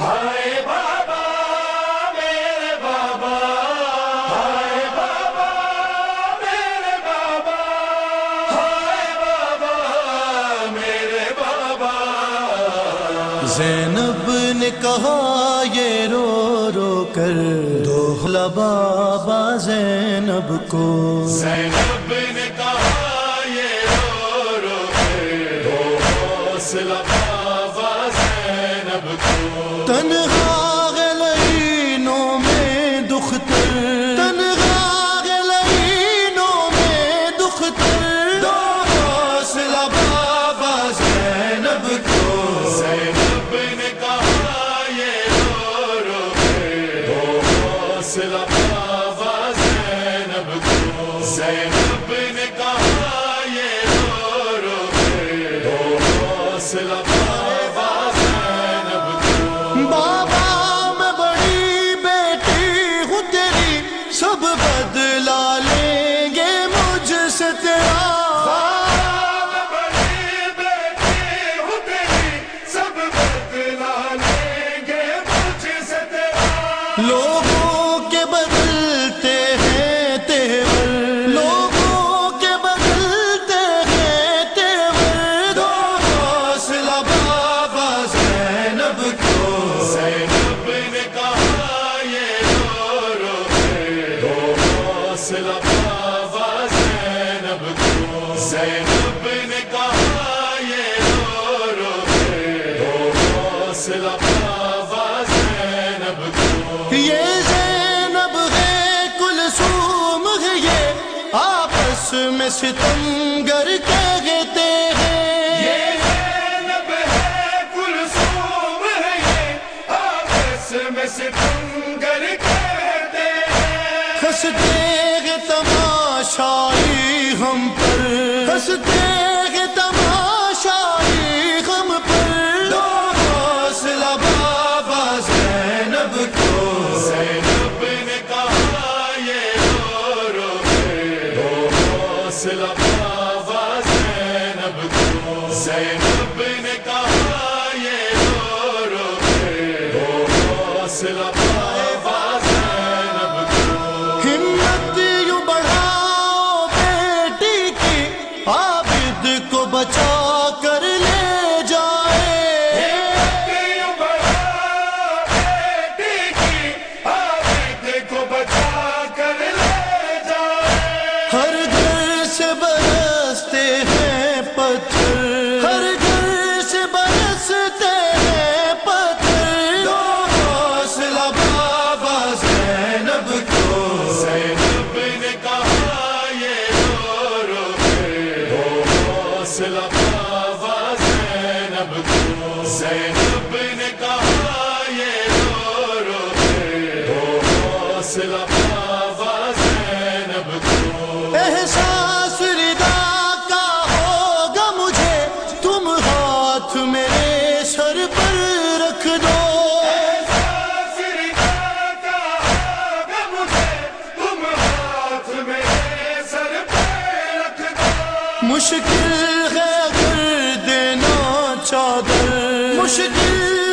ہائے بابا میرے بابا ہائے بابا میرے بابا ہائے بابا میرے بابا زینب نے کہا یہ رو رو کر دوہلا بابا زینب کو. زینب نے کہا تنہا غلینوں میں دختر، تنہا غلینوں میں دختر۔ دو حوصلہ بابا زینب کو، زینب نے کہا یہ رو رو کے دو حوصلہ بابا زینب کو، زینب نے کہا یہ رو رو کے دو حوصلہ حوصلہ بابا زینب کو۔ زینب نے کہا یہ رو رو کے دو حوصلہ بابا زینب کو۔ یہ زینب ہے کلثوم ہے یہ۔ آپس میں کہتے ہیں۔ یہ زینب ہے کلثوم ہے ہنستے ہیں تماشائی ہم پر۔ ہنستے ہیں تماشائی ہم پر۔ دو حوصلہ بابا زینب کو۔ زینب نے کہا یہ رو رو کے دو حوصلہ بابا زینب کو۔ زینب نے عابد کو بچا کر احساس ردا کا ہوگا مجھے، تم ہاتھ میرے سر پر رکھ دو۔ تم ہاتھ میرے سر پہ رکھ دو۔ مشکل ہے اگر دینا چادر مشکل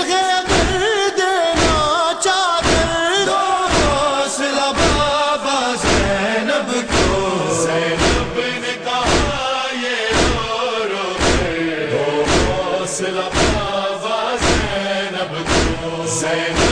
حوصلہ زینب تو زینب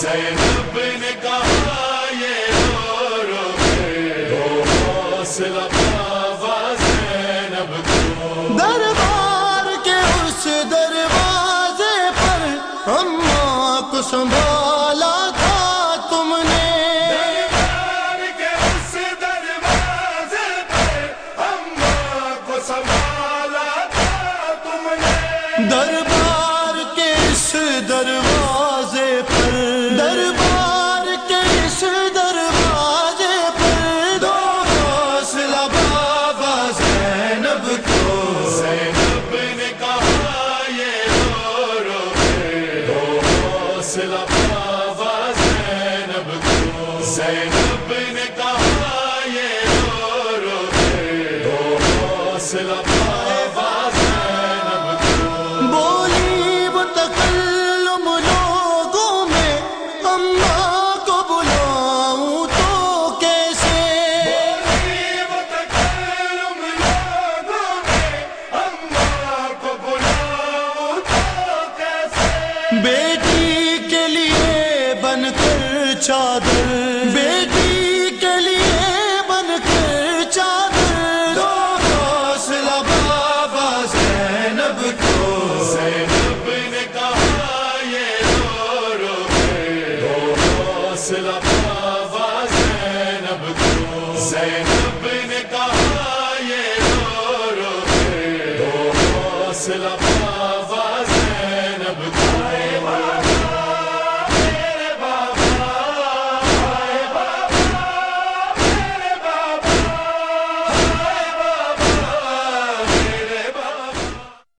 زینب کو نے کہا یہ رو رو کے دو حوصلہ بابا زینب کو۔ دربار کے اس دروازے پر سنبھالا تھا تم نے۔ دربار کے اس دروازے پہ اماں کو سنبھالا تھا تم نے۔ دربار کے اس دروازے حوصلہ بولی وہ تکلم لوگوں میں اماں کو بلاؤں تو کیسے؟ وہ تکلم لوگوں میں اماں کو بلاؤ تو کیسے؟ بیٹی کے لیے بن کر چادر بیٹی فیصلہ